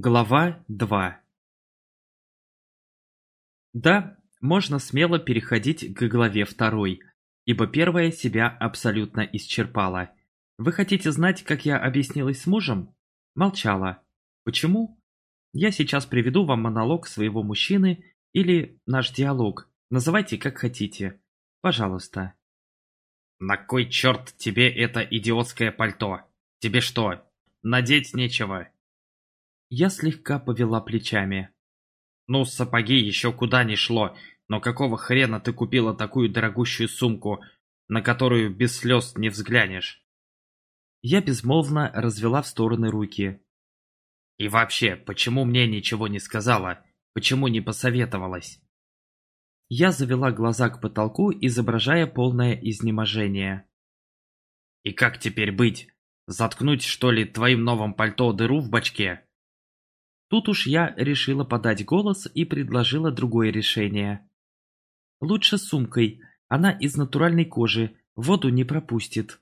Глава 2 Да, можно смело переходить к главе второй, ибо первая себя абсолютно исчерпала. Вы хотите знать, как я объяснилась с мужем? Молчала. Почему? Я сейчас приведу вам монолог своего мужчины или наш диалог. Называйте как хотите. Пожалуйста. На кой черт тебе это идиотское пальто? Тебе что, надеть нечего? Я слегка повела плечами. Ну, сапоги еще куда ни шло, но какого хрена ты купила такую дорогущую сумку, на которую без слез не взглянешь? Я безмолвно развела в стороны руки. И вообще, почему мне ничего не сказала? Почему не посоветовалась? Я завела глаза к потолку, изображая полное изнеможение. И как теперь быть? Заткнуть, что ли, твоим новым пальто дыру в бачке? Тут уж я решила подать голос и предложила другое решение. Лучше сумкой, она из натуральной кожи, воду не пропустит.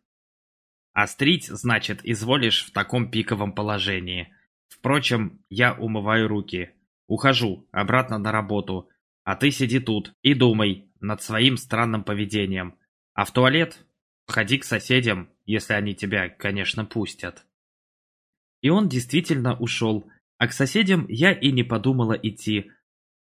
Острить, значит, изволишь в таком пиковом положении. Впрочем, я умываю руки. Ухожу, обратно на работу. А ты сиди тут и думай над своим странным поведением. А в туалет ходи к соседям, если они тебя, конечно, пустят. И он действительно ушел, а к соседям я и не подумала идти.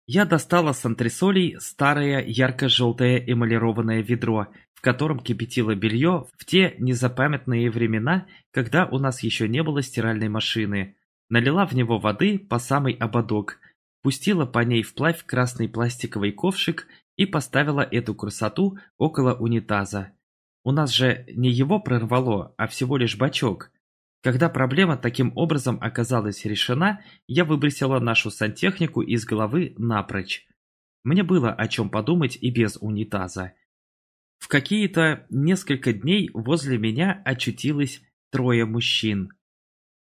Я достала с антресолей старое ярко-желтое эмалированное ведро, в котором кипятила белье в те незапамятные времена, когда у нас еще не было стиральной машины. Налила в него воды по самый ободок, пустила по ней вплавь красный пластиковый ковшик и поставила эту красоту около унитаза. У нас же не его прорвало, а всего лишь бачок – когда проблема таким образом оказалась решена, я выбросила нашу сантехнику из головы напрочь. Мне было о чем подумать и без унитаза. В какие-то несколько дней возле меня очутилось трое мужчин.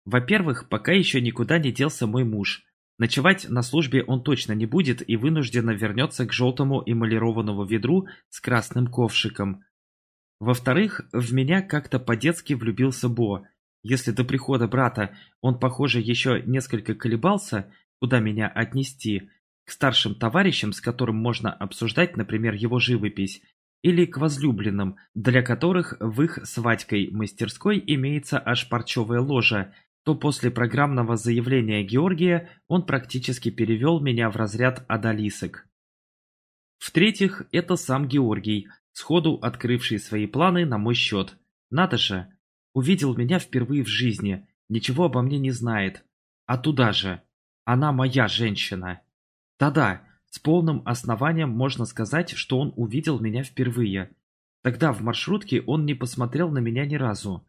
Во-первых, пока еще никуда не делся мой муж. Ночевать на службе он точно не будет и вынужденно вернется к желтому эмалированному ведру с красным ковшиком. Во-вторых, в меня как-то по-детски влюбился Бо – если до прихода брата он, похоже, еще несколько колебался, куда меня отнести, к старшим товарищам, с которым можно обсуждать, например, его живопись, или к возлюбленным, для которых в их с Вадькой мастерской имеется аж парчевая ложа, то после программного заявления Георгия он практически перевел меня в разряд одолисок. В-третьих, это сам Георгий, сходу открывший свои планы на мой счет. Надо же, Увидел меня впервые в жизни, ничего обо мне не знает. А туда же. Она моя женщина. Да-да, с полным основанием можно сказать, что он увидел меня впервые. Тогда в маршрутке он не посмотрел на меня ни разу.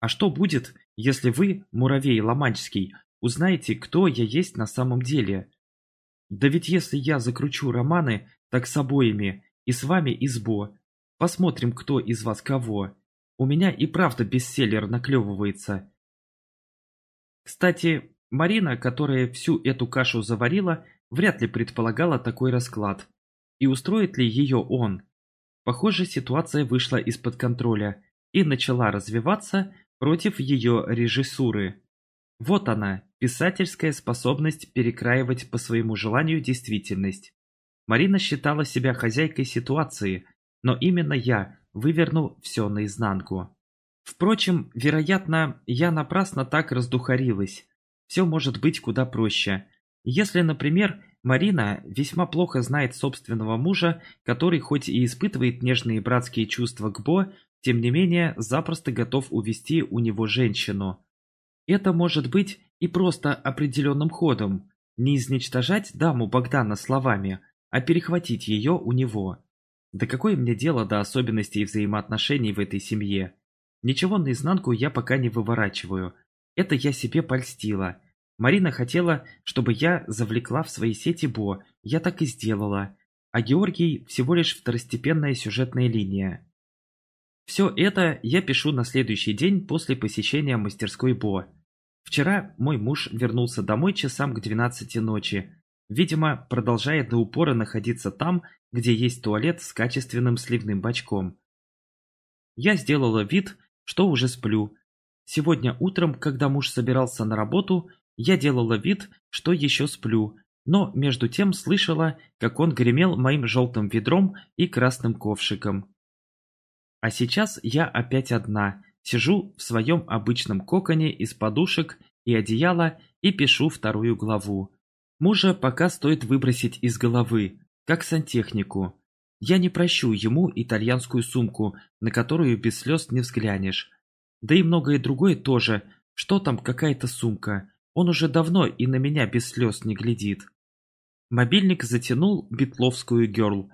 А что будет, если вы, муравей Ломанческий, узнаете, кто я есть на самом деле? Да ведь если я закручу романы, так с обоими, и с вами, и с Бо. Посмотрим, кто из вас кого. У меня и правда бестселлер наклевывается. Кстати, Марина, которая всю эту кашу заварила, вряд ли предполагала такой расклад. И устроит ли ее он? Похоже, ситуация вышла из-под контроля и начала развиваться против ее режиссуры. Вот она, писательская способность перекраивать по своему желанию действительность. Марина считала себя хозяйкой ситуации, но именно я выверну все наизнанку. Впрочем, вероятно, я напрасно так раздухарилась. Все может быть куда проще. Если, например, Марина весьма плохо знает собственного мужа, который хоть и испытывает нежные братские чувства к Бо, тем не менее запросто готов увести у него женщину. Это может быть и просто определенным ходом, не изничтожать даму Богдана словами, а перехватить ее у него. Да какое мне дело до особенностей взаимоотношений в этой семье? Ничего наизнанку я пока не выворачиваю. Это я себе польстила. Марина хотела, чтобы я завлекла в свои сети Бо, я так и сделала. А Георгий всего лишь второстепенная сюжетная линия. Все это я пишу на следующий день после посещения мастерской Бо. Вчера мой муж вернулся домой часам к 12 ночи, видимо, продолжая до упора находиться там, где есть туалет с качественным сливным бачком. Я сделала вид, что уже сплю. Сегодня утром, когда муж собирался на работу, Я делала вид, что еще сплю, но между тем слышала, как он гремел моим желтым ведром и красным ковшиком. А сейчас я опять одна, сижу в своем обычном коконе из подушек и одеяла и пишу вторую главу. Мужа пока стоит выбросить из головы, как сантехнику. Я не прощу ему итальянскую сумку, на которую без слез не взглянешь. Да и многое другое тоже. Что там какая-то сумка? Он уже давно и на меня без слез не глядит. Мобильник затянул битловскую герл.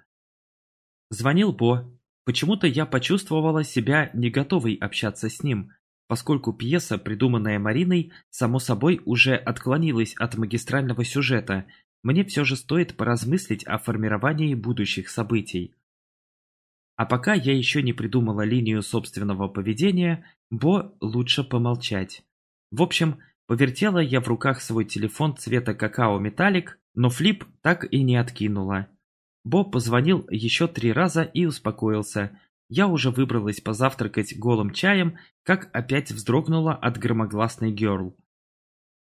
Звонил Бо. Почему-то я почувствовала себя не готовой общаться с ним, поскольку пьеса, придуманная Мариной, само собой уже отклонилась от магистрального сюжета, мне все же стоит поразмыслить о формировании будущих событий. А пока я еще не придумала линию собственного поведения, Бо лучше помолчать. В общем, повертела я в руках свой телефон цвета какао-металлик, но флип так и не откинула. Бо позвонил еще три раза и успокоился. Я уже выбралась позавтракать голым чаем, как опять вздрогнула от громогласной герл.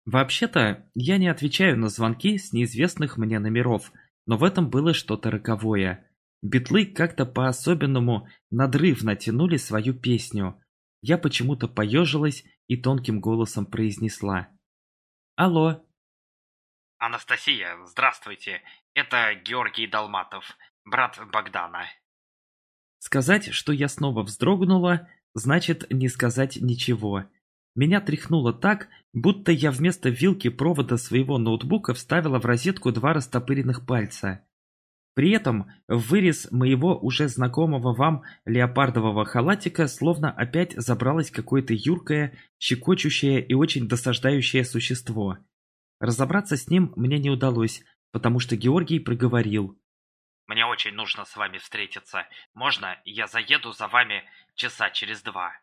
Вообще-то, я не отвечаю на звонки с неизвестных мне номеров, но в этом было что-то роковое. Битлы как-то по-особенному надрывно тянули свою песню. Я почему-то поежилась и тонким голосом произнесла. «Алло!» «Анастасия, здравствуйте. Это Георгий Долматов, брат Богдана». Сказать, что я снова вздрогнула, значит не сказать ничего. Меня тряхнуло так, будто я вместо вилки провода своего ноутбука вставила в розетку два растопыренных пальца. При этом в вырез моего уже знакомого вам леопардового халатика словно опять забралось какое-то юркое, щекочущее и очень досаждающее существо. Разобраться с ним мне не удалось, потому что Георгий проговорил. «Мне очень нужно с вами встретиться. Можно я заеду за вами часа через два?»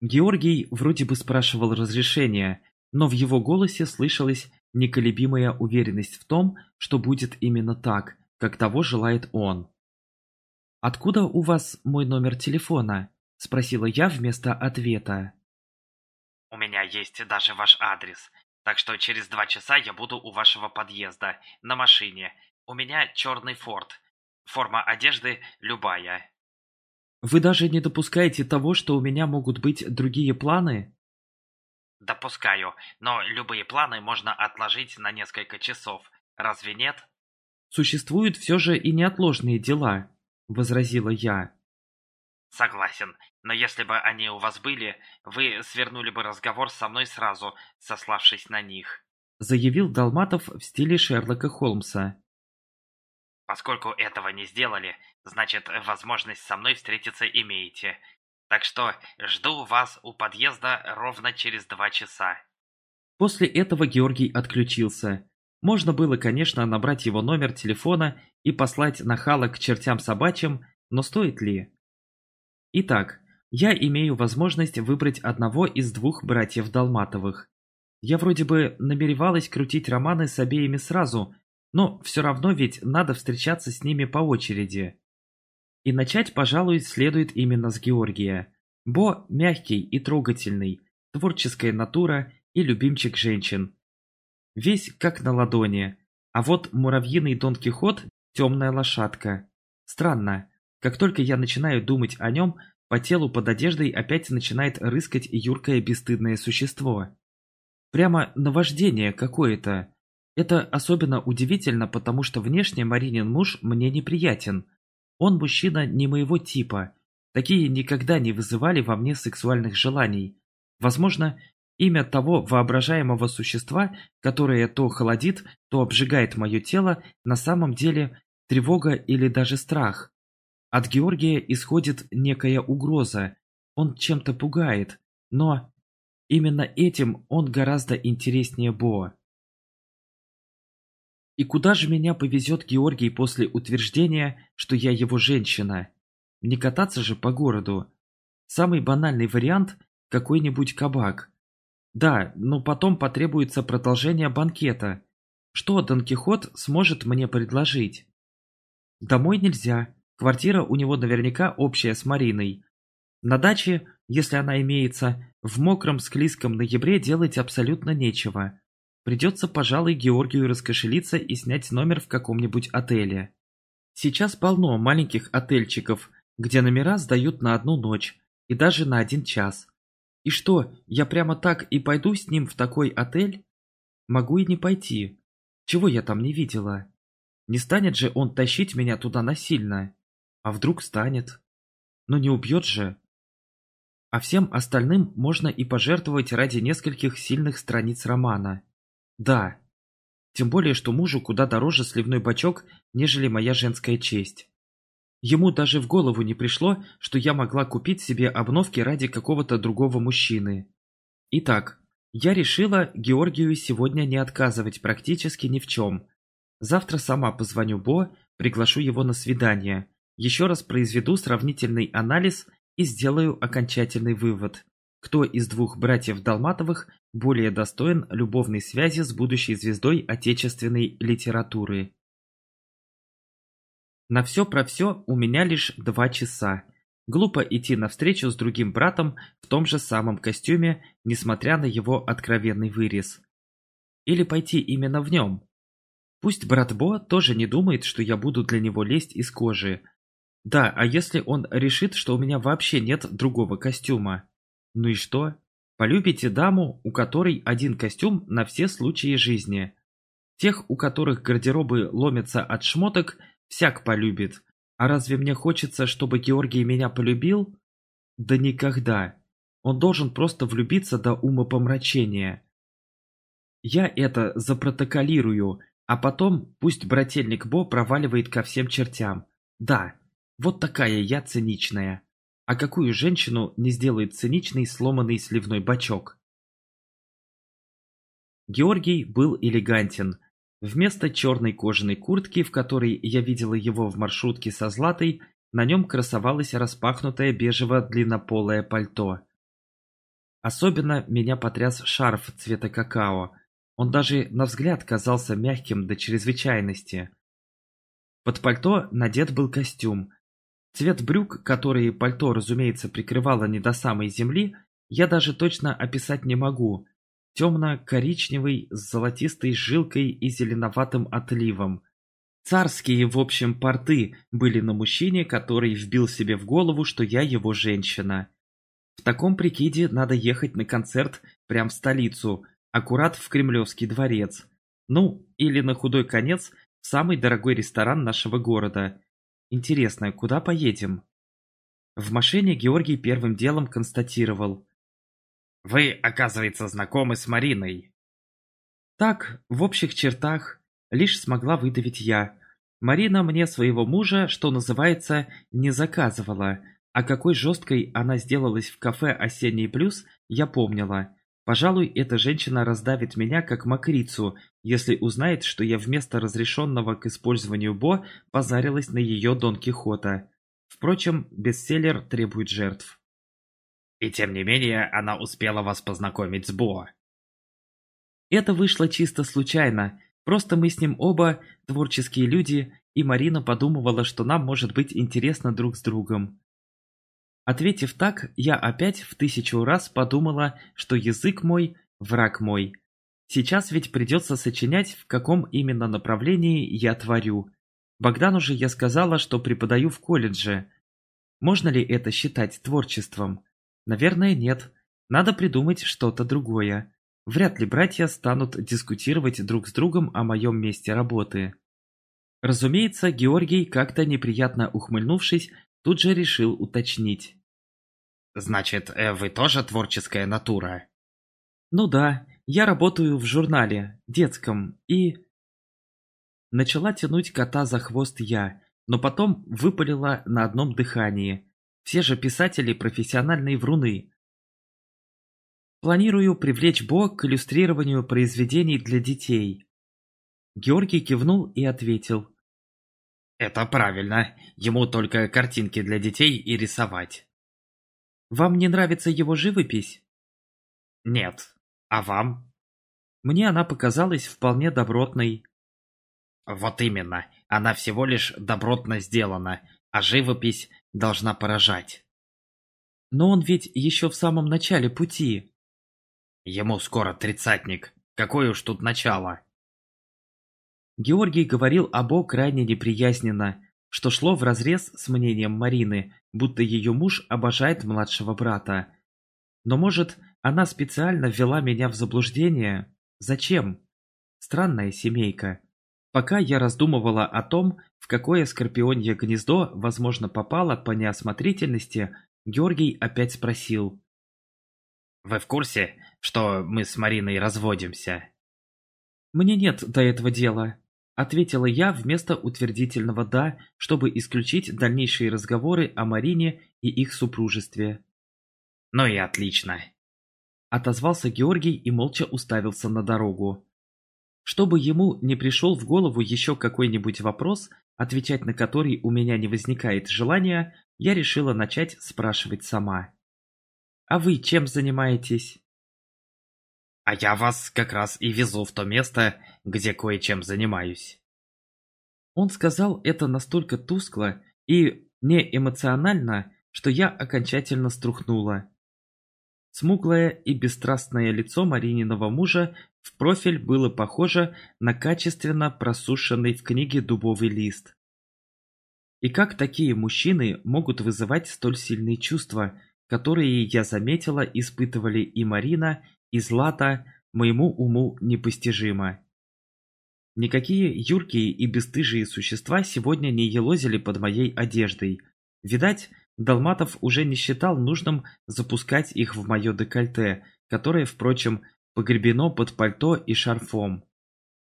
Георгий вроде бы спрашивал разрешения, но в его голосе слышалась неколебимая уверенность в том, что будет именно так, как того желает он. «Откуда у вас мой номер телефона?» – спросила я вместо ответа. «У меня есть даже ваш адрес, так что через два часа я буду у вашего подъезда, на машине. У меня черный форт. Форма одежды любая». Вы даже не допускаете того, что у меня могут быть другие планы? Допускаю, но любые планы можно отложить на несколько часов. Разве нет? Существуют все же и неотложные дела, возразила я. Согласен, но если бы они у вас были, вы свернули бы разговор со мной сразу, сославшись на них. Заявил Долматов в стиле Шерлока Холмса. Поскольку этого не сделали, значит, возможность со мной встретиться имеете. Так что жду вас у подъезда ровно через два часа. После этого Георгий отключился. Можно было, конечно, набрать его номер телефона и послать нахала к чертям собачьим, но стоит ли? Итак, я имею возможность выбрать одного из двух братьев Долматовых. Я вроде бы намеревалась крутить романы с обеими сразу, но все равно ведь надо встречаться с ними по очереди. И начать, пожалуй, следует именно с Георгия. Бо мягкий и трогательный, творческая натура и любимчик женщин. Весь как на ладони. А вот муравьиный Дон Кихот – темная лошадка. Странно, как только я начинаю думать о нем, по телу под одеждой опять начинает рыскать юркое бесстыдное существо. Прямо наваждение какое-то. Это особенно удивительно, потому что внешне Маринин муж мне неприятен. Он мужчина не моего типа. Такие никогда не вызывали во мне сексуальных желаний. Возможно, имя того воображаемого существа, которое то холодит, то обжигает мое тело, на самом деле тревога или даже страх. От Георгия исходит некая угроза. Он чем-то пугает. Но именно этим он гораздо интереснее Боа. И куда же меня повезет Георгий после утверждения, что я его женщина? Не кататься же по городу. Самый банальный вариант – какой-нибудь кабак. Да, но потом потребуется продолжение банкета. Что Дон Кихот сможет мне предложить? Домой нельзя. Квартира у него наверняка общая с Мариной. На даче, если она имеется, в мокром склизком ноябре делать абсолютно нечего. Придется, пожалуй, Георгию раскошелиться и снять номер в каком-нибудь отеле. Сейчас полно маленьких отельчиков, где номера сдают на одну ночь и даже на один час. И что, я прямо так и пойду с ним в такой отель? Могу и не пойти. Чего я там не видела? Не станет же он тащить меня туда насильно? А вдруг станет? Но не убьет же. А всем остальным можно и пожертвовать ради нескольких сильных страниц романа. Да. Тем более, что мужу куда дороже сливной бачок, нежели моя женская честь. Ему даже в голову не пришло, что я могла купить себе обновки ради какого-то другого мужчины. Итак, я решила Георгию сегодня не отказывать практически ни в чем. Завтра сама позвоню Бо, приглашу его на свидание, еще раз произведу сравнительный анализ и сделаю окончательный вывод кто из двух братьев Долматовых более достоин любовной связи с будущей звездой отечественной литературы. На все про все у меня лишь два часа. Глупо идти навстречу с другим братом в том же самом костюме, несмотря на его откровенный вырез. Или пойти именно в нем. Пусть брат Бо тоже не думает, что я буду для него лезть из кожи. Да, а если он решит, что у меня вообще нет другого костюма? Ну и что? Полюбите даму, у которой один костюм на все случаи жизни. Тех, у которых гардеробы ломятся от шмоток, всяк полюбит. А разве мне хочется, чтобы Георгий меня полюбил? Да никогда. Он должен просто влюбиться до умопомрачения. Я это запротоколирую, а потом пусть брательник Бо проваливает ко всем чертям. Да, вот такая я циничная. А какую женщину не сделает циничный сломанный сливной бачок? Георгий был элегантен. Вместо черной кожаной куртки, в которой я видела его в маршрутке со Златой, на нем красовалось распахнутое бежево-длиннополое пальто. Особенно меня потряс шарф цвета какао. Он даже на взгляд казался мягким до чрезвычайности. Под пальто надет был костюм, Цвет брюк, которые пальто, разумеется, прикрывало не до самой земли, я даже точно описать не могу. Темно-коричневый с золотистой жилкой и зеленоватым отливом. Царские, в общем, порты были на мужчине, который вбил себе в голову, что я его женщина. В таком прикиде надо ехать на концерт прям в столицу, аккурат в Кремлевский дворец. Ну, или на худой конец в самый дорогой ресторан нашего города – Интересно, куда поедем? В машине Георгий первым делом констатировал. Вы, оказывается, знакомы с Мариной. Так, в общих чертах, лишь смогла выдавить я. Марина мне своего мужа, что называется, не заказывала, а какой жесткой она сделалась в кафе «Осенний плюс» я помнила. Пожалуй, эта женщина раздавит меня как мокрицу, если узнает, что я вместо разрешенного к использованию Бо позарилась на ее Дон Кихота. Впрочем, бестселлер требует жертв. И тем не менее, она успела вас познакомить с Бо. Это вышло чисто случайно. Просто мы с ним оба творческие люди, и Марина подумывала, что нам может быть интересно друг с другом. Ответив так, я опять в тысячу раз подумала, что язык мой – враг мой. Сейчас ведь придется сочинять, в каком именно направлении я творю. Богдану же я сказала, что преподаю в колледже. Можно ли это считать творчеством? Наверное, нет. Надо придумать что-то другое. Вряд ли братья станут дискутировать друг с другом о моем месте работы. Разумеется, Георгий, как-то неприятно ухмыльнувшись, тут же решил уточнить. Значит, э, вы тоже творческая натура? Ну да, я работаю в журнале, детском, и... Начала тянуть кота за хвост я, но потом выпалила на одном дыхании. Все же писатели профессиональные вруны. Планирую привлечь Бо к иллюстрированию произведений для детей. Георгий кивнул и ответил. Это правильно, ему только картинки для детей и рисовать. Вам не нравится его живопись? Нет. А вам? Мне она показалась вполне добротной. Вот именно. Она всего лишь добротно сделана, а живопись должна поражать. Но он ведь еще в самом начале пути. Ему скоро тридцатник. Какое уж тут начало? Георгий говорил обо крайне неприязненно, что шло вразрез с мнением Марины, будто ее муж обожает младшего брата. Но может, она специально ввела меня в заблуждение? Зачем? Странная семейка. Пока я раздумывала о том, в какое скорпионье гнездо, возможно, попала по неосмотрительности, Георгий опять спросил. «Вы в курсе, что мы с Мариной разводимся?» «Мне нет до этого дела», — ответила я вместо утвердительного «да», чтобы исключить дальнейшие разговоры о Марине и их супружестве. «Ну и отлично», — отозвался Георгий и молча уставился на дорогу. Чтобы ему не пришел в голову еще какой-нибудь вопрос, отвечать на который у меня не возникает желания, я решила начать спрашивать сама. «А вы чем занимаетесь?» «А я вас как раз и везу в то место, где кое-чем занимаюсь». Он сказал это настолько тускло и неэмоционально, что я окончательно струхнула. Смуглое и бесстрастное лицо Марининого мужа в профиль было похоже на качественно просушенный в книге дубовый лист. И как такие мужчины могут вызывать столь сильные чувства, которые, я заметила, испытывали и Марина, и Злата, моему уму непостижимо. Никакие юркие и бесстыжие существа сегодня не елозили под моей одеждой. Видать, Долматов уже не считал нужным запускать их в мое декольте, которое, впрочем, погребено под пальто и шарфом.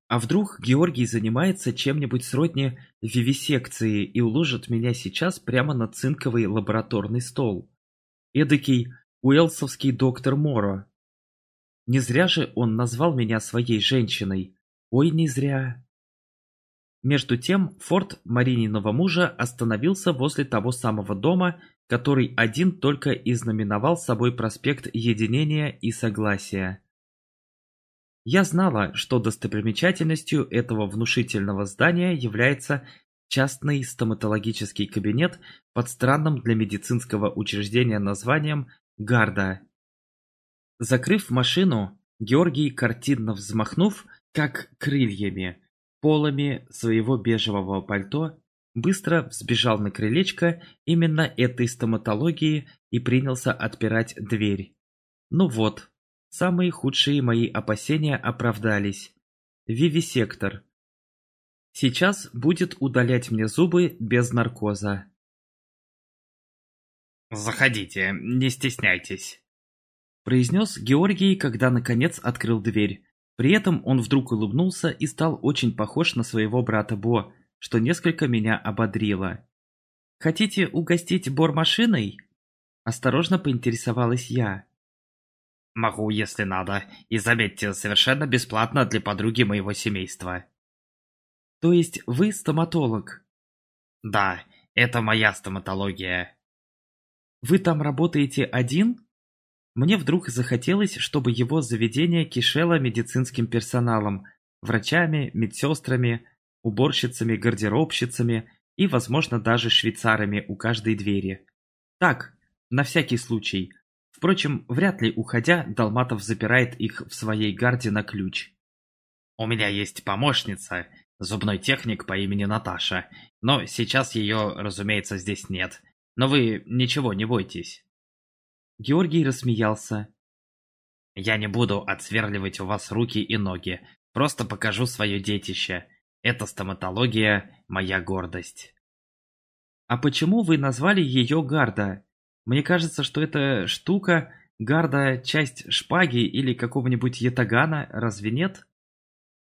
А вдруг Георгий занимается чем-нибудь сродни вивисекции и уложит меня сейчас прямо на цинковый лабораторный стол? Эдакий уэлсовский доктор Моро. Не зря же он назвал меня своей женщиной. Ой, не зря. Между тем форт Марининого мужа остановился возле того самого дома, который один только и знаменовал собой проспект Единения и Согласия. Я знала, что достопримечательностью этого внушительного здания является частный стоматологический кабинет под странным для медицинского учреждения названием «Гарда». Закрыв машину, Георгий, картинно взмахнув, как крыльями, полами своего бежевого пальто, быстро взбежал на крылечко именно этой стоматологии и принялся отпирать дверь. Ну вот, Самые худшие мои опасения оправдались. Вивисектор. Сейчас будет удалять мне зубы без наркоза. «Заходите, не стесняйтесь», – произнес Георгий, когда наконец открыл дверь. При этом он вдруг улыбнулся и стал очень похож на своего брата Бо, что несколько меня ободрило. «Хотите угостить Бор машиной?» Осторожно поинтересовалась я. Могу, если надо. И заметьте, совершенно бесплатно для подруги моего семейства. То есть вы стоматолог? Да, это моя стоматология. Вы там работаете один? Мне вдруг захотелось, чтобы его заведение кишело медицинским персоналом, врачами, медсестрами, уборщицами, гардеробщицами и, возможно, даже швейцарами у каждой двери. Так, на всякий случай – Впрочем, вряд ли уходя, Долматов запирает их в своей гарде на ключ. «У меня есть помощница, зубной техник по имени Наташа, но сейчас ее, разумеется, здесь нет. Но вы ничего не бойтесь». Георгий рассмеялся. «Я не буду отсверливать у вас руки и ноги, просто покажу свое детище. Это стоматология – моя гордость». «А почему вы назвали ее Гарда?» Мне кажется, что эта штука гарда часть шпаги или какого-нибудь ятагана, разве нет?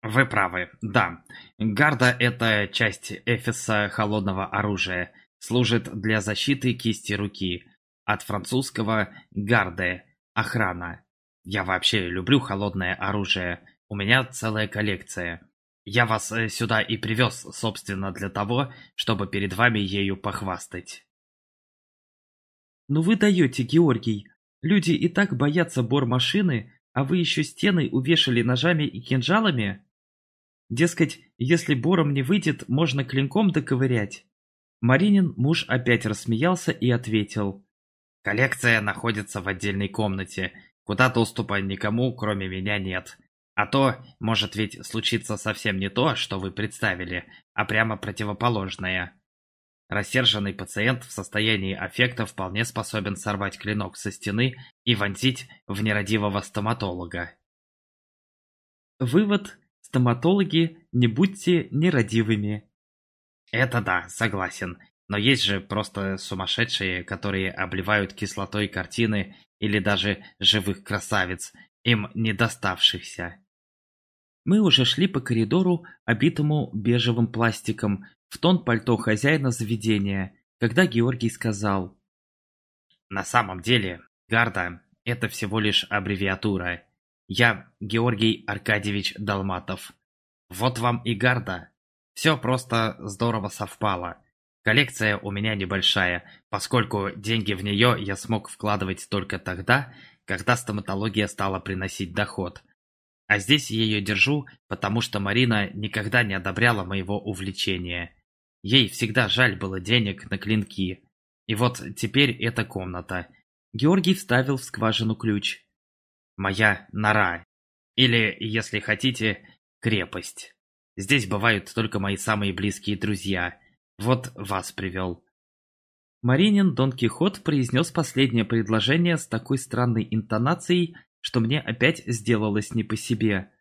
Вы правы, да. Гарда – это часть эфеса холодного оружия, служит для защиты кисти руки. От французского «гарде» – охрана. Я вообще люблю холодное оружие, у меня целая коллекция. Я вас э, сюда и привез, собственно, для того, чтобы перед вами ею похвастать. «Ну вы даете, Георгий! Люди и так боятся бор-машины, а вы еще стены увешали ножами и кинжалами? Дескать, если бором не выйдет, можно клинком доковырять». Маринин муж опять рассмеялся и ответил. «Коллекция находится в отдельной комнате, куда доступа никому, кроме меня, нет. А то может ведь случиться совсем не то, что вы представили, а прямо противоположное. Рассерженный пациент в состоянии аффекта вполне способен сорвать клинок со стены и вонзить в нерадивого стоматолога. Вывод – стоматологи, не будьте нерадивыми. Это да, согласен. Но есть же просто сумасшедшие, которые обливают кислотой картины или даже живых красавиц, им не доставшихся. Мы уже шли по коридору, обитому бежевым пластиком, в тон пальто хозяина заведения, когда Георгий сказал. «На самом деле, Гарда – это всего лишь аббревиатура. Я Георгий Аркадьевич Долматов. Вот вам и Гарда. Все просто здорово совпало. Коллекция у меня небольшая, поскольку деньги в нее я смог вкладывать только тогда, когда стоматология стала приносить доход. А здесь ее держу, потому что Марина никогда не одобряла моего увлечения. Ей всегда жаль было денег на клинки. И вот теперь эта комната. Георгий вставил в скважину ключ. Моя нора. Или, если хотите, крепость. Здесь бывают только мои самые близкие друзья. Вот вас привел. Маринин Дон Кихот произнес последнее предложение с такой странной интонацией, что мне опять сделалось не по себе.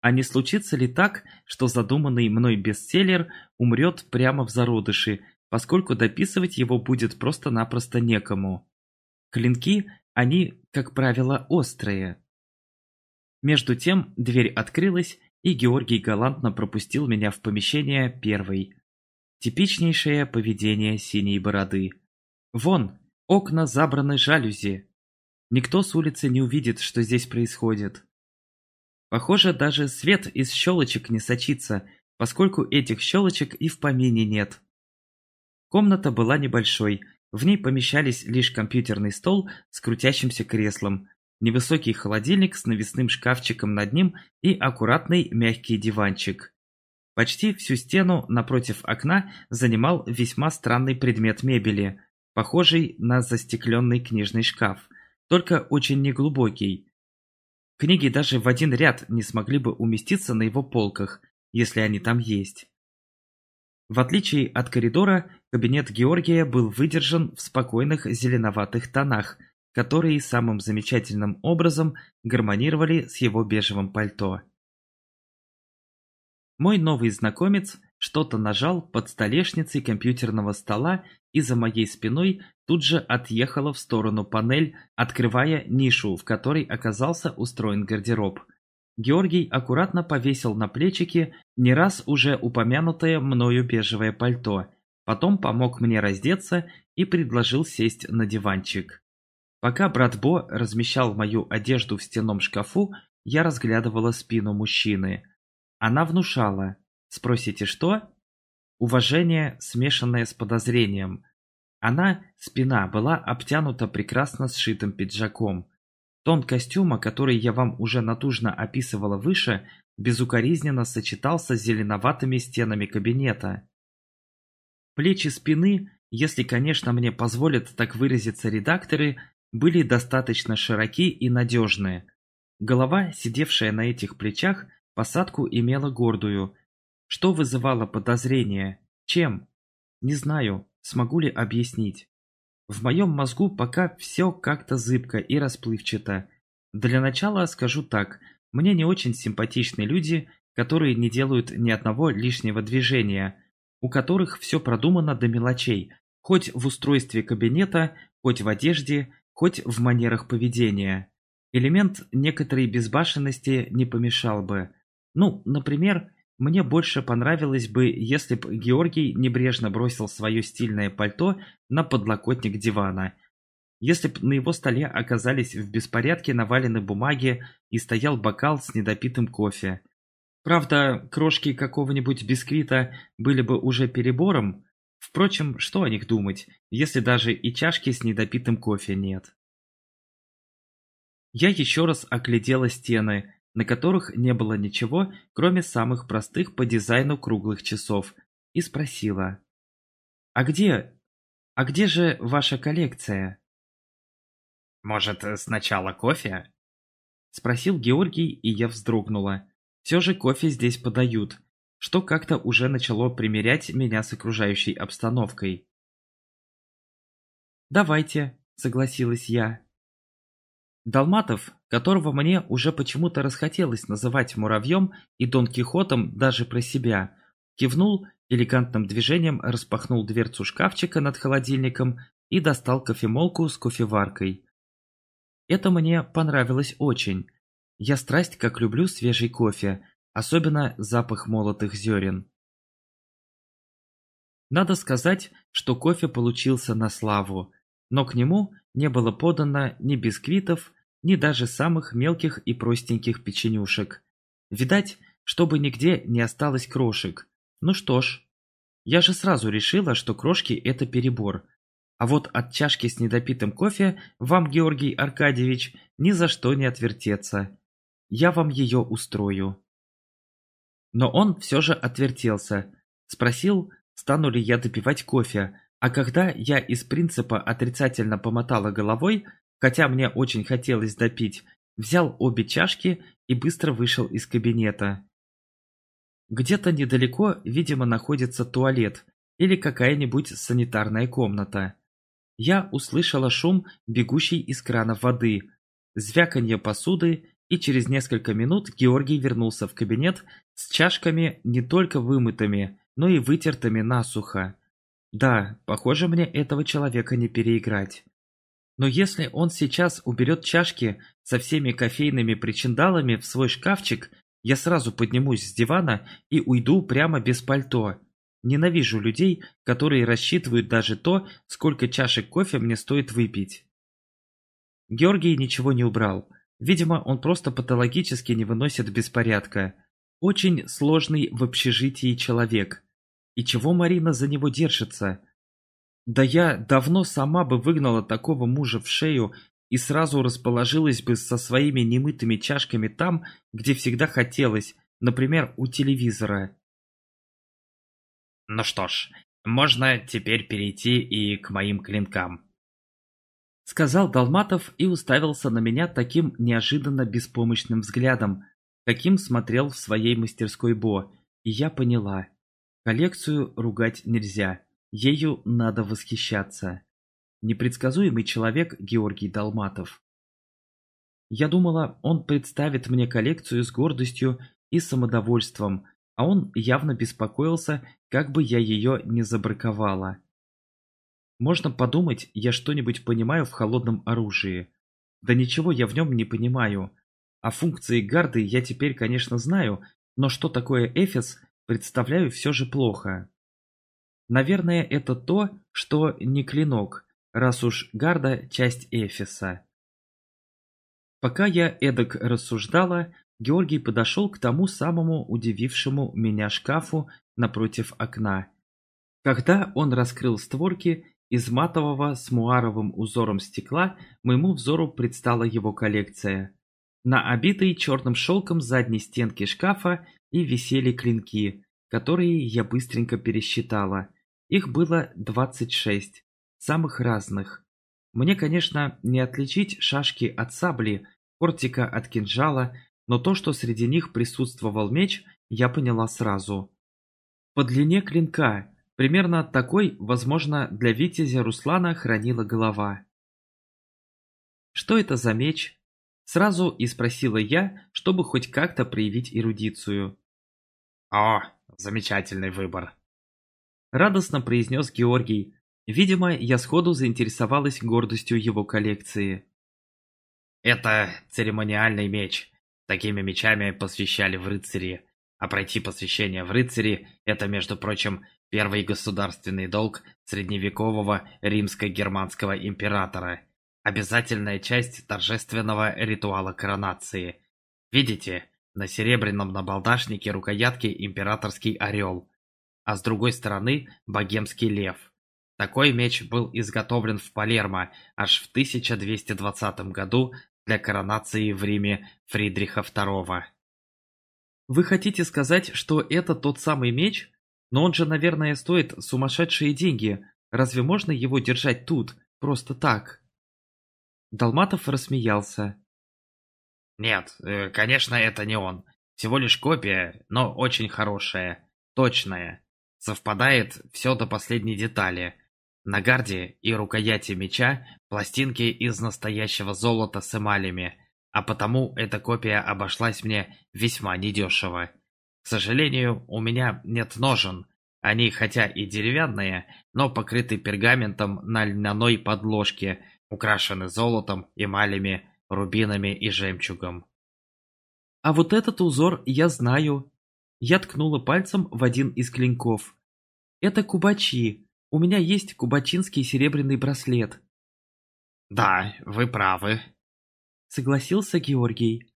А не случится ли так, что задуманный мной бестселлер умрет прямо в зародыше, поскольку дописывать его будет просто-напросто некому? Клинки, они, как правило, острые. Между тем дверь открылась, и Георгий галантно пропустил меня в помещение первой. Типичнейшее поведение синей бороды. Вон, окна забраны жалюзи. Никто с улицы не увидит, что здесь происходит. Похоже, даже свет из щелочек не сочится, поскольку этих щелочек и в помине нет. Комната была небольшой, в ней помещались лишь компьютерный стол с крутящимся креслом, невысокий холодильник с навесным шкафчиком над ним и аккуратный мягкий диванчик. Почти всю стену напротив окна занимал весьма странный предмет мебели, похожий на застекленный книжный шкаф, только очень неглубокий. Книги даже в один ряд не смогли бы уместиться на его полках, если они там есть. В отличие от коридора, кабинет Георгия был выдержан в спокойных зеленоватых тонах, которые самым замечательным образом гармонировали с его бежевым пальто. Мой новый знакомец что-то нажал под столешницей компьютерного стола и за моей спиной тут же отъехала в сторону панель, открывая нишу, в которой оказался устроен гардероб. Георгий аккуратно повесил на плечики не раз уже упомянутое мною бежевое пальто, потом помог мне раздеться и предложил сесть на диванчик. Пока брат Бо размещал мою одежду в стенном шкафу, я разглядывала спину мужчины – она внушала. Спросите, что? Уважение, смешанное с подозрением. Она, спина, была обтянута прекрасно сшитым пиджаком. Тон костюма, который я вам уже натужно описывала выше, безукоризненно сочетался с зеленоватыми стенами кабинета. Плечи спины, если, конечно, мне позволят так выразиться редакторы, были достаточно широки и надежные. Голова, сидевшая на этих плечах, Посадку имела гордую. Что вызывало подозрение? Чем? Не знаю, смогу ли объяснить. В моем мозгу пока все как-то зыбко и расплывчато. Для начала скажу так, мне не очень симпатичны люди, которые не делают ни одного лишнего движения, у которых все продумано до мелочей, хоть в устройстве кабинета, хоть в одежде, хоть в манерах поведения. Элемент некоторой безбашенности не помешал бы. Ну, например, мне больше понравилось бы, если бы Георгий небрежно бросил свое стильное пальто на подлокотник дивана. Если бы на его столе оказались в беспорядке навалены бумаги и стоял бокал с недопитым кофе. Правда, крошки какого-нибудь бисквита были бы уже перебором. Впрочем, что о них думать, если даже и чашки с недопитым кофе нет. Я еще раз оглядела стены, на которых не было ничего, кроме самых простых по дизайну круглых часов, и спросила. «А где... а где же ваша коллекция?» «Может, сначала кофе?» Спросил Георгий, и я вздрогнула. Все же кофе здесь подают, что как-то уже начало примерять меня с окружающей обстановкой. «Давайте», — согласилась я. Долматов, которого мне уже почему-то расхотелось называть муравьем и Дон Кихотом даже про себя, кивнул, элегантным движением распахнул дверцу шкафчика над холодильником и достал кофемолку с кофеваркой. Это мне понравилось очень. Я страсть как люблю свежий кофе, особенно запах молотых зерен. Надо сказать, что кофе получился на славу, но к нему не было подано ни бисквитов, ни даже самых мелких и простеньких печенюшек. Видать, чтобы нигде не осталось крошек. Ну что ж, я же сразу решила, что крошки – это перебор. А вот от чашки с недопитым кофе вам, Георгий Аркадьевич, ни за что не отвертеться. Я вам ее устрою. Но он все же отвертелся. Спросил, стану ли я допивать кофе, а когда я из принципа отрицательно помотала головой, хотя мне очень хотелось допить, взял обе чашки и быстро вышел из кабинета. Где-то недалеко, видимо, находится туалет или какая-нибудь санитарная комната. Я услышала шум, бегущий из крана воды, звяканье посуды, и через несколько минут Георгий вернулся в кабинет с чашками не только вымытыми, но и вытертыми насухо. Да, похоже, мне этого человека не переиграть. Но если он сейчас уберет чашки со всеми кофейными причиндалами в свой шкафчик, я сразу поднимусь с дивана и уйду прямо без пальто. Ненавижу людей, которые рассчитывают даже то, сколько чашек кофе мне стоит выпить. Георгий ничего не убрал. Видимо, он просто патологически не выносит беспорядка. Очень сложный в общежитии человек. И чего Марина за него держится? Да я давно сама бы выгнала такого мужа в шею и сразу расположилась бы со своими немытыми чашками там, где всегда хотелось, например, у телевизора. Ну что ж, можно теперь перейти и к моим клинкам. Сказал Долматов и уставился на меня таким неожиданно беспомощным взглядом, каким смотрел в своей мастерской Бо, и я поняла. Коллекцию ругать нельзя. Ею надо восхищаться. Непредсказуемый человек Георгий Долматов. Я думала, он представит мне коллекцию с гордостью и самодовольством, а он явно беспокоился, как бы я ее не забраковала. Можно подумать, я что-нибудь понимаю в холодном оружии. Да ничего я в нем не понимаю. А функции гарды я теперь, конечно, знаю, но что такое Эфес, представляю все же плохо. Наверное, это то, что не клинок, раз уж гарда – часть Эфеса. Пока я эдак рассуждала, Георгий подошел к тому самому удивившему меня шкафу напротив окна. Когда он раскрыл створки, из матового с муаровым узором стекла моему взору предстала его коллекция. На обитой черным шелком задней стенки шкафа и висели клинки, которые я быстренько пересчитала. Их было 26, самых разных. Мне, конечно, не отличить шашки от сабли, кортика от кинжала, но то, что среди них присутствовал меч, я поняла сразу. По длине клинка, примерно такой, возможно, для витязя Руслана хранила голова. «Что это за меч?» Сразу и спросила я, чтобы хоть как-то проявить эрудицию. «О, замечательный выбор!» Радостно произнес Георгий. Видимо, я сходу заинтересовалась гордостью его коллекции. Это церемониальный меч. Такими мечами посвящали в рыцари. А пройти посвящение в рыцари – это, между прочим, первый государственный долг средневекового римско-германского императора. Обязательная часть торжественного ритуала коронации. Видите, на серебряном набалдашнике рукоятки императорский орел – а с другой стороны богемский лев. Такой меч был изготовлен в Палермо аж в 1220 году для коронации в Риме Фридриха II. Вы хотите сказать, что это тот самый меч? Но он же, наверное, стоит сумасшедшие деньги. Разве можно его держать тут, просто так? Долматов рассмеялся. Нет, э, конечно, это не он. Всего лишь копия, но очень хорошая, точная. Совпадает все до последней детали. На гарде и рукояти меча пластинки из настоящего золота с эмалями, а потому эта копия обошлась мне весьма недешево. К сожалению, у меня нет ножен. Они хотя и деревянные, но покрыты пергаментом на льняной подложке, украшены золотом, эмалями, рубинами и жемчугом. А вот этот узор я знаю. Я ткнула пальцем в один из клинков. Это кубачи. У меня есть кубачинский серебряный браслет. Да, вы правы. Согласился Георгий.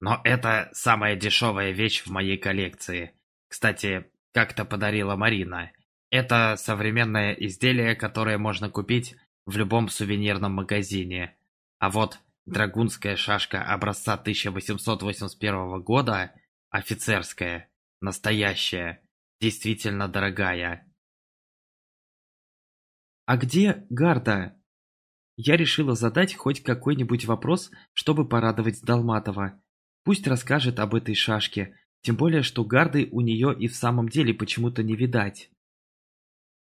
Но это самая дешевая вещь в моей коллекции. Кстати, как-то подарила Марина. Это современное изделие, которое можно купить в любом сувенирном магазине. А вот драгунская шашка образца 1881 года, офицерская, настоящая, действительно дорогая. А где Гарда? Я решила задать хоть какой-нибудь вопрос, чтобы порадовать Долматова. Пусть расскажет об этой шашке, тем более, что гарды у нее и в самом деле почему-то не видать.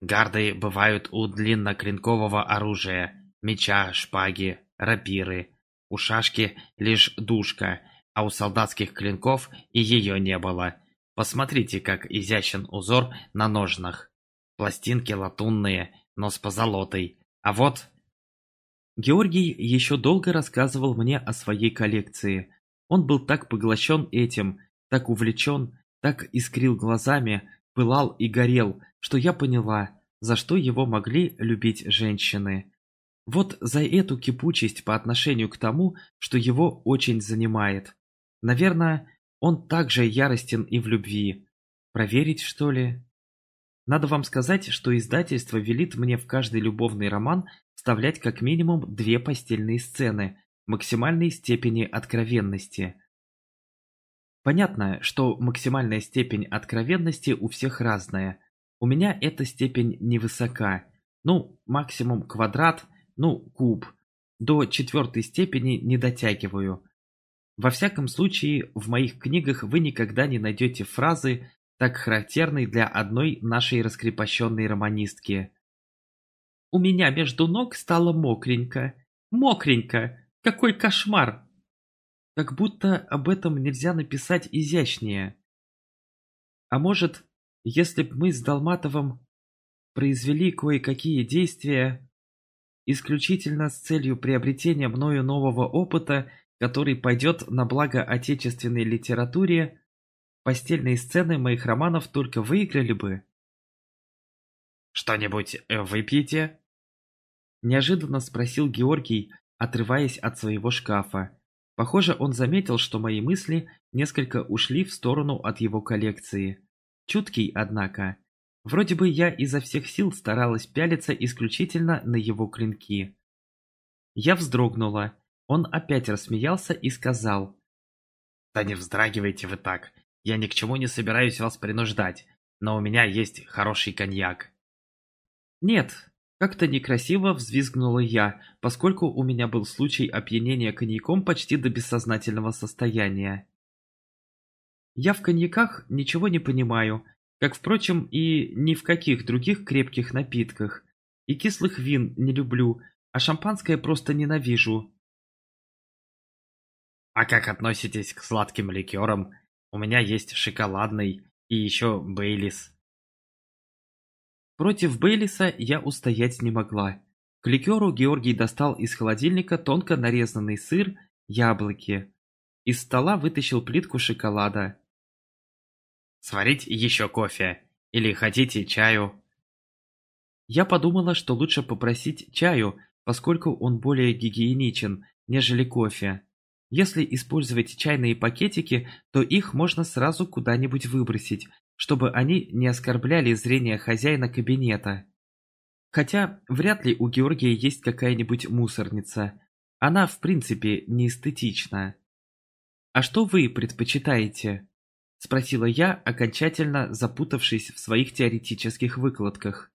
Гарды бывают у длинноклинкового оружия, меча, шпаги, рапиры. У шашки лишь душка, а у солдатских клинков и ее не было. Посмотрите, как изящен узор на ножнах. Пластинки латунные, но с позолотой. А вот... Георгий еще долго рассказывал мне о своей коллекции. Он был так поглощен этим, так увлечен, так искрил глазами, пылал и горел, что я поняла, за что его могли любить женщины. Вот за эту кипучесть по отношению к тому, что его очень занимает. Наверное, он также яростен и в любви. Проверить, что ли? Надо вам сказать, что издательство велит мне в каждый любовный роман вставлять как минимум две постельные сцены максимальной степени откровенности. Понятно, что максимальная степень откровенности у всех разная. У меня эта степень невысока. Ну, максимум квадрат, ну, куб. До четвертой степени не дотягиваю. Во всяком случае, в моих книгах вы никогда не найдете фразы, так характерной для одной нашей раскрепощенной романистки. «У меня между ног стало мокренько. Мокренько! Какой кошмар!» Как будто об этом нельзя написать изящнее. А может, если б мы с Долматовым произвели кое-какие действия исключительно с целью приобретения мною нового опыта, который пойдет на благо отечественной литературе, постельные сцены моих романов только выиграли бы. «Что-нибудь э, выпьете?» Неожиданно спросил Георгий, отрываясь от своего шкафа. Похоже, он заметил, что мои мысли несколько ушли в сторону от его коллекции. Чуткий, однако. Вроде бы я изо всех сил старалась пялиться исключительно на его клинки. Я вздрогнула. Он опять рассмеялся и сказал. «Да не вздрагивайте вы так. Я ни к чему не собираюсь вас принуждать, но у меня есть хороший коньяк». «Нет, как-то некрасиво взвизгнула я, поскольку у меня был случай опьянения коньяком почти до бессознательного состояния. Я в коньяках ничего не понимаю, как, впрочем, и ни в каких других крепких напитках. И кислых вин не люблю, а шампанское просто ненавижу. А как относитесь к сладким ликерам? У меня есть шоколадный и еще Бейлис. Против Бейлиса я устоять не могла. К ликеру Георгий достал из холодильника тонко нарезанный сыр, яблоки. Из стола вытащил плитку шоколада. «Сварить еще кофе? Или хотите чаю?» Я подумала, что лучше попросить чаю, поскольку он более гигиеничен, нежели кофе. Если использовать чайные пакетики, то их можно сразу куда-нибудь выбросить, чтобы они не оскорбляли зрение хозяина кабинета. Хотя вряд ли у Георгия есть какая-нибудь мусорница. Она, в принципе, не эстетична. «А что вы предпочитаете?» – спросила я, окончательно запутавшись в своих теоретических выкладках.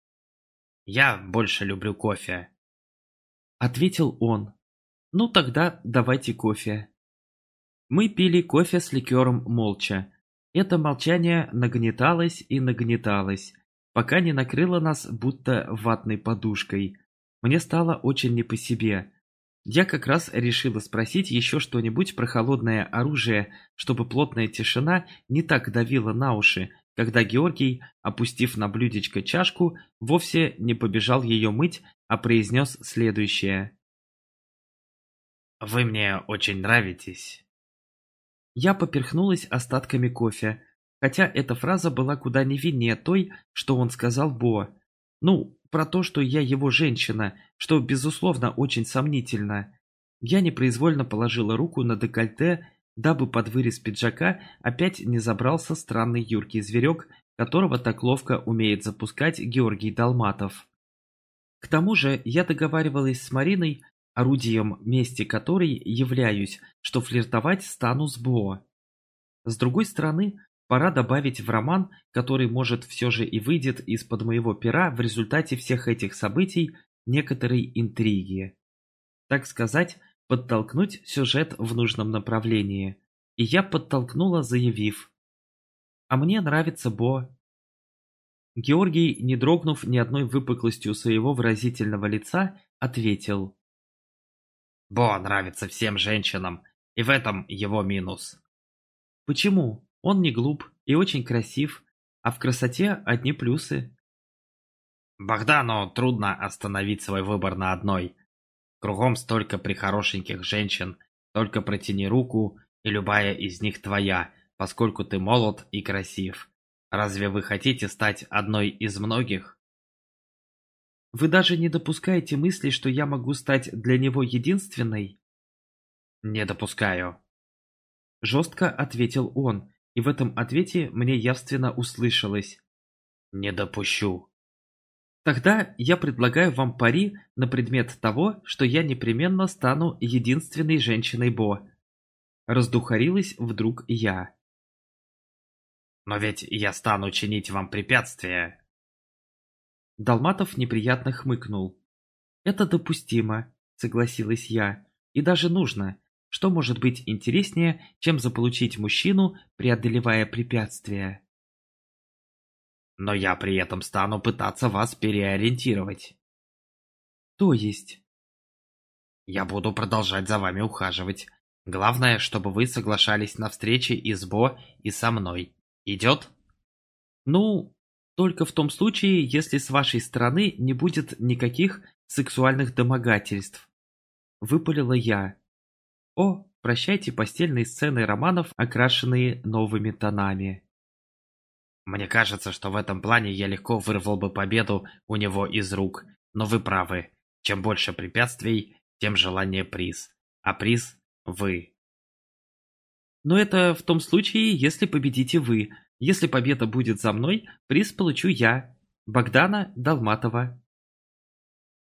«Я больше люблю кофе», – ответил он. «Ну тогда давайте кофе». Мы пили кофе с ликером молча. Это молчание нагнеталось и нагнеталось, пока не накрыло нас будто ватной подушкой. Мне стало очень не по себе. Я как раз решила спросить еще что-нибудь про холодное оружие, чтобы плотная тишина не так давила на уши, когда Георгий, опустив на блюдечко чашку, вовсе не побежал ее мыть, а произнес следующее. «Вы мне очень нравитесь». Я поперхнулась остатками кофе, хотя эта фраза была куда невиннее той, что он сказал Бо. Ну, про то, что я его женщина, что, безусловно, очень сомнительно. Я непроизвольно положила руку на декольте, дабы под вырез пиджака опять не забрался странный юркий зверек, которого так ловко умеет запускать Георгий Долматов. К тому же я договаривалась с Мариной, орудием мести которой являюсь, что флиртовать стану с Бо. С другой стороны, пора добавить в роман, который может все же и выйдет из-под моего пера в результате всех этих событий, некоторой интриги. Так сказать, подтолкнуть сюжет в нужном направлении. И я подтолкнула, заявив. А мне нравится Бо. Георгий, не дрогнув ни одной выпуклостью своего выразительного лица, ответил. Бо нравится всем женщинам, и в этом его минус. Почему? Он не глуп и очень красив, а в красоте одни плюсы. Богдану трудно остановить свой выбор на одной. Кругом столько прихорошеньких женщин, только протяни руку, и любая из них твоя, поскольку ты молод и красив. Разве вы хотите стать одной из многих? Вы даже не допускаете мысли, что я могу стать для него единственной? Не допускаю. Жестко ответил он, и в этом ответе мне явственно услышалось. Не допущу. Тогда я предлагаю вам пари на предмет того, что я непременно стану единственной женщиной Бо. Раздухарилась вдруг я. Но ведь я стану чинить вам препятствия. Долматов неприятно хмыкнул. Это допустимо, согласилась я, и даже нужно. Что может быть интереснее, чем заполучить мужчину, преодолевая препятствия? Но я при этом стану пытаться вас переориентировать. То есть? Я буду продолжать за вами ухаживать. Главное, чтобы вы соглашались на встречи и с Бо, и со мной. Идет? Ну, только в том случае, если с вашей стороны не будет никаких сексуальных домогательств. Выпалила я. О, прощайте постельные сцены романов, окрашенные новыми тонами. Мне кажется, что в этом плане я легко вырвал бы победу у него из рук, но вы правы. Чем больше препятствий, тем желание приз. А приз – вы. Но это в том случае, если победите вы. Если победа будет за мной, приз получу я. Богдана Долматова.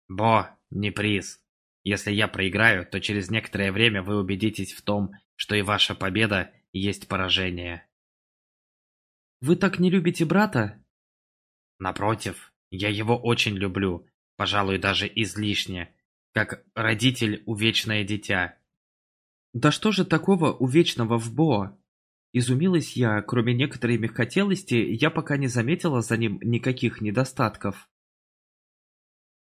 Бо, не приз. Если я проиграю, то через некоторое время вы убедитесь в том, что и ваша победа есть поражение. Вы так не любите брата? Напротив, я его очень люблю, пожалуй, даже излишне, как родитель увечное дитя. Да что же такого увечного в Бо? Изумилась я, кроме некоторой мягкотелости, я пока не заметила за ним никаких недостатков.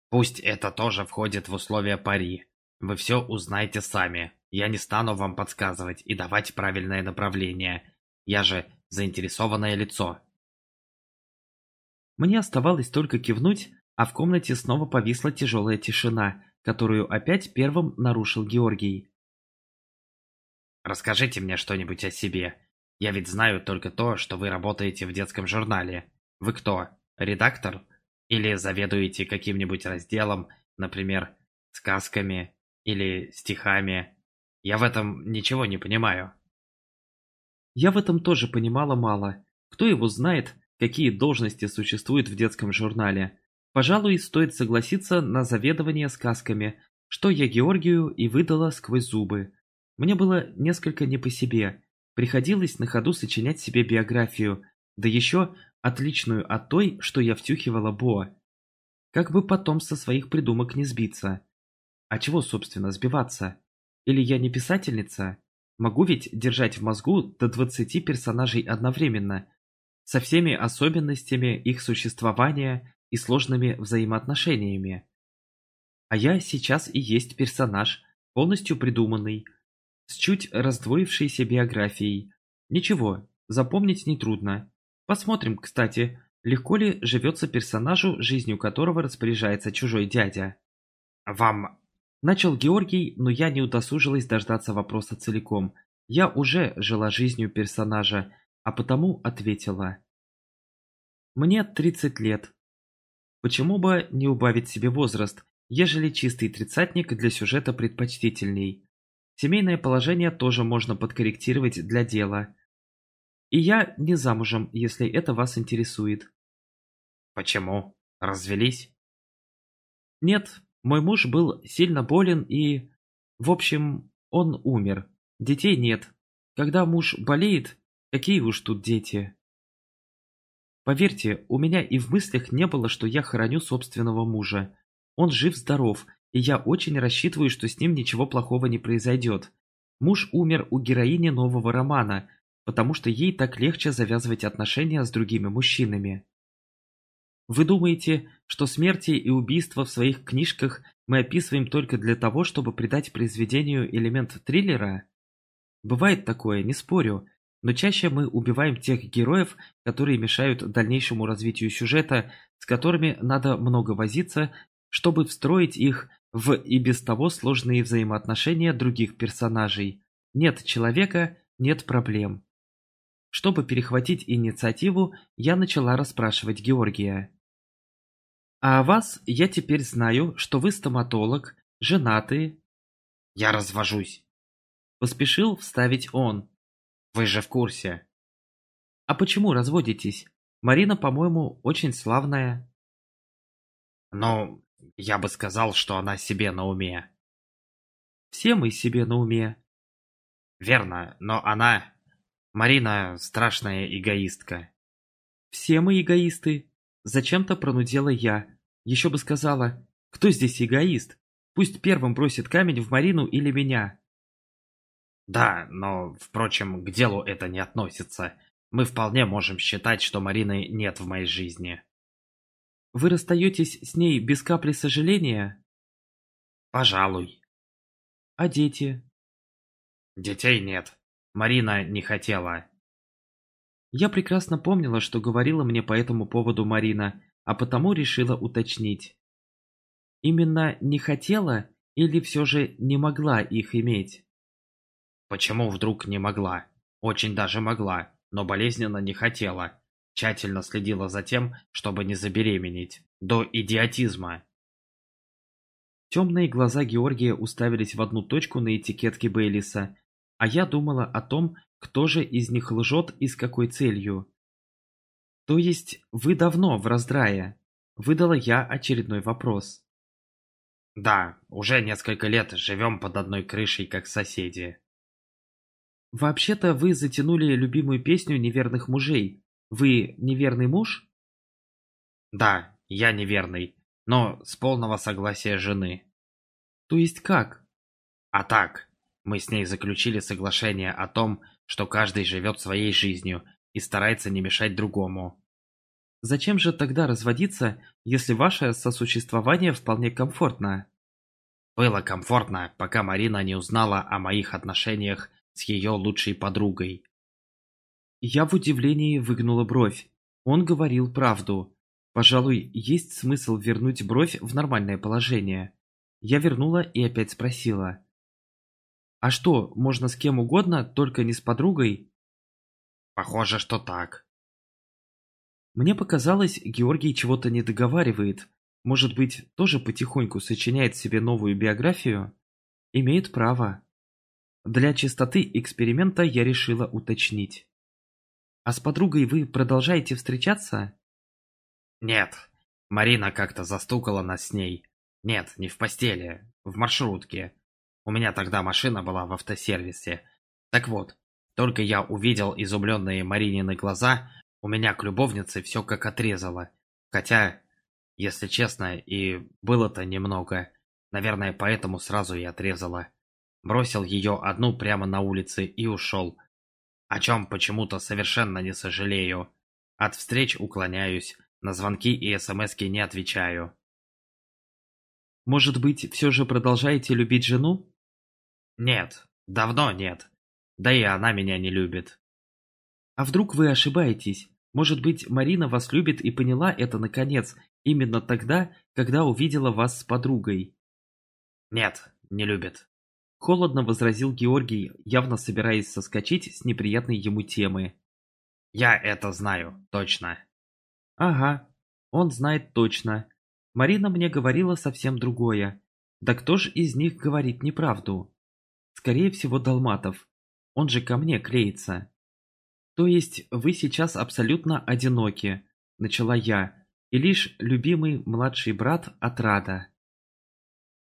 Пусть это тоже входит в условия пари. Вы все узнаете сами. Я не стану вам подсказывать и давать правильное направление. Я же заинтересованное лицо. Мне оставалось только кивнуть, а в комнате снова повисла тяжелая тишина, которую опять первым нарушил Георгий. «Расскажите мне что-нибудь о себе. Я ведь знаю только то, что вы работаете в детском журнале. Вы кто? Редактор? Или заведуете каким-нибудь разделом, например, сказками или стихами? Я в этом ничего не понимаю». Я в этом тоже понимала мало. Кто его знает, какие должности существуют в детском журнале. Пожалуй, стоит согласиться на заведование сказками, что я Георгию и выдала сквозь зубы. Мне было несколько не по себе. Приходилось на ходу сочинять себе биографию, да еще отличную от той, что я втюхивала Бо. Как бы потом со своих придумок не сбиться. А чего, собственно, сбиваться? Или я не писательница? Могу ведь держать в мозгу до 20 персонажей одновременно, со всеми особенностями их существования и сложными взаимоотношениями. А я сейчас и есть персонаж, полностью придуманный, с чуть раздвоившейся биографией. Ничего, запомнить нетрудно. Посмотрим, кстати, легко ли живется персонажу, жизнью которого распоряжается чужой дядя. «Вам Начал Георгий, но я не удосужилась дождаться вопроса целиком. Я уже жила жизнью персонажа, а потому ответила. Мне 30 лет. Почему бы не убавить себе возраст, ежели чистый тридцатник для сюжета предпочтительней? Семейное положение тоже можно подкорректировать для дела. И я не замужем, если это вас интересует. Почему? Развелись? Нет, мой муж был сильно болен и... В общем, он умер. Детей нет. Когда муж болеет, какие уж тут дети. Поверьте, у меня и в мыслях не было, что я хороню собственного мужа. Он жив-здоров, и я очень рассчитываю, что с ним ничего плохого не произойдет. Муж умер у героини нового романа, потому что ей так легче завязывать отношения с другими мужчинами. Вы думаете, что смерти и убийства в своих книжках мы описываем только для того, чтобы придать произведению элемент триллера? Бывает такое, не спорю, но чаще мы убиваем тех героев, которые мешают дальнейшему развитию сюжета, с которыми надо много возиться, чтобы встроить их в и без того сложные взаимоотношения других персонажей. Нет человека – нет проблем. Чтобы перехватить инициативу, я начала расспрашивать Георгия. «А о вас я теперь знаю, что вы стоматолог, женатый». «Я развожусь», – поспешил вставить он. «Вы же в курсе». «А почему разводитесь? Марина, по-моему, очень славная». «Ну, я бы сказал, что она себе на уме». «Все мы себе на уме». «Верно, но она Марина страшная эгоистка. Все мы эгоисты. Зачем-то пронудела я. Еще бы сказала, кто здесь эгоист? Пусть первым бросит камень в Марину или меня. Да, но, впрочем, к делу это не относится. Мы вполне можем считать, что Марины нет в моей жизни. Вы расстаетесь с ней без капли сожаления? Пожалуй. А дети? Детей нет. Марина не хотела. Я прекрасно помнила, что говорила мне по этому поводу Марина, а потому решила уточнить. Именно не хотела или все же не могла их иметь? Почему вдруг не могла? Очень даже могла, но болезненно не хотела. Тщательно следила за тем, чтобы не забеременеть. До идиотизма. Темные глаза Георгия уставились в одну точку на этикетке Бейлиса, а я думала о том, кто же из них лжет и с какой целью. То есть вы давно в раздрае? Выдала я очередной вопрос. Да, уже несколько лет живем под одной крышей, как соседи. Вообще-то вы затянули любимую песню неверных мужей. Вы неверный муж? Да, я неверный, но с полного согласия жены. То есть как? А так, мы с ней заключили соглашение о том, что каждый живет своей жизнью и старается не мешать другому. Зачем же тогда разводиться, если ваше сосуществование вполне комфортно? Было комфортно, пока Марина не узнала о моих отношениях с ее лучшей подругой. Я в удивлении выгнула бровь. Он говорил правду. Пожалуй, есть смысл вернуть бровь в нормальное положение. Я вернула и опять спросила. А что, можно с кем угодно, только не с подругой? Похоже, что так. Мне показалось, Георгий чего-то не договаривает. Может быть, тоже потихоньку сочиняет себе новую биографию? Имеет право. Для чистоты эксперимента я решила уточнить. А с подругой вы продолжаете встречаться? Нет. Марина как-то застукала нас с ней. Нет, не в постели, в маршрутке. У меня тогда машина была в автосервисе. Так вот, только я увидел изумленные Маринины глаза, у меня к любовнице все как отрезало. Хотя, если честно, и было-то немного. Наверное, поэтому сразу и отрезала. Бросил ее одну прямо на улице и ушел. О чем почему-то совершенно не сожалею. От встреч уклоняюсь, на звонки и смски не отвечаю. Может быть, все же продолжаете любить жену? Нет, давно нет. Да и она меня не любит. А вдруг вы ошибаетесь? Может быть, Марина вас любит и поняла это наконец, именно тогда, когда увидела вас с подругой? Нет, не любит. Холодно возразил Георгий, явно собираясь соскочить с неприятной ему темы. Я это знаю, точно. Ага, он знает точно. Марина мне говорила совсем другое. Да кто ж из них говорит неправду? Скорее всего, Долматов. Он же ко мне клеится. То есть вы сейчас абсолютно одиноки, начала я, и лишь любимый младший брат отрада.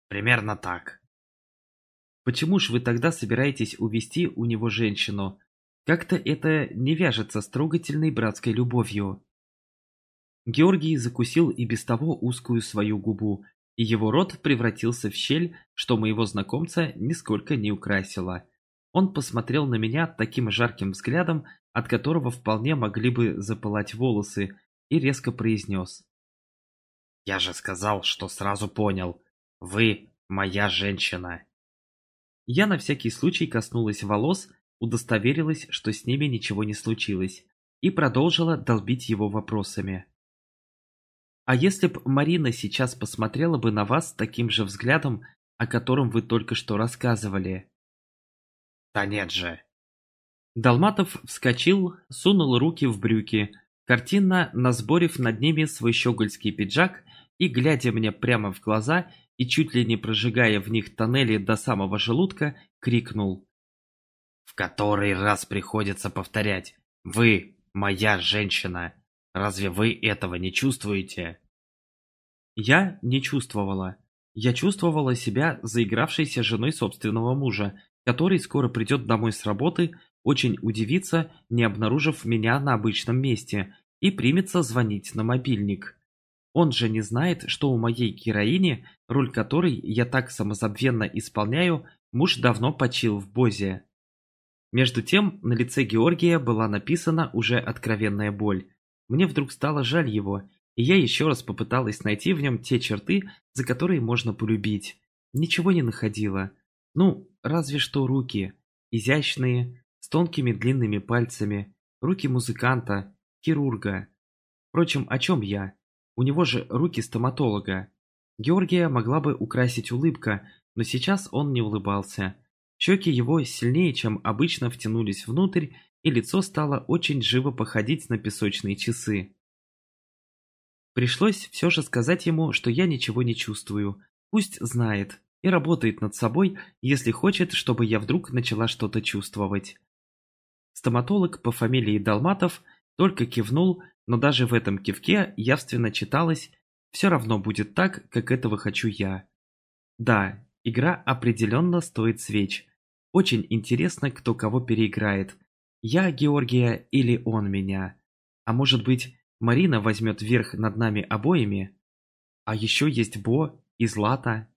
Примерно так. Почему ж вы тогда собираетесь увести у него женщину? Как-то это не вяжется с трогательной братской любовью. Георгий закусил и без того узкую свою губу, и его рот превратился в щель, что моего знакомца нисколько не украсило. Он посмотрел на меня таким жарким взглядом, от которого вполне могли бы запылать волосы, и резко произнес. «Я же сказал, что сразу понял. Вы моя женщина». Я на всякий случай коснулась волос, удостоверилась, что с ними ничего не случилось, и продолжила долбить его вопросами. А если б Марина сейчас посмотрела бы на вас таким же взглядом, о котором вы только что рассказывали? Да нет же. Долматов вскочил, сунул руки в брюки, картинно насборив над ними свой щегольский пиджак и, глядя мне прямо в глаза и чуть ли не прожигая в них тоннели до самого желудка, крикнул. «В который раз приходится повторять, вы моя женщина!» Разве вы этого не чувствуете? Я не чувствовала. Я чувствовала себя заигравшейся женой собственного мужа, который скоро придет домой с работы, очень удивится, не обнаружив меня на обычном месте, и примется звонить на мобильник. Он же не знает, что у моей героини, роль которой я так самозабвенно исполняю, муж давно почил в Бозе. Между тем, на лице Георгия была написана уже откровенная боль. Мне вдруг стало жаль его, и я еще раз попыталась найти в нем те черты, за которые можно полюбить. Ничего не находила. Ну, разве что руки. Изящные, с тонкими длинными пальцами. Руки музыканта, хирурга. Впрочем, о чем я? У него же руки стоматолога. Георгия могла бы украсить улыбка, но сейчас он не улыбался. Щеки его сильнее, чем обычно, втянулись внутрь, и лицо стало очень живо походить на песочные часы. Пришлось все же сказать ему, что я ничего не чувствую. Пусть знает и работает над собой, если хочет, чтобы я вдруг начала что-то чувствовать. Стоматолог по фамилии Долматов только кивнул, но даже в этом кивке явственно читалось «все равно будет так, как этого хочу я». Да, игра определенно стоит свеч. Очень интересно, кто кого переиграет. Я Георгия или он меня? А может быть, Марина возьмет верх над нами обоими? А еще есть Бо и Злата.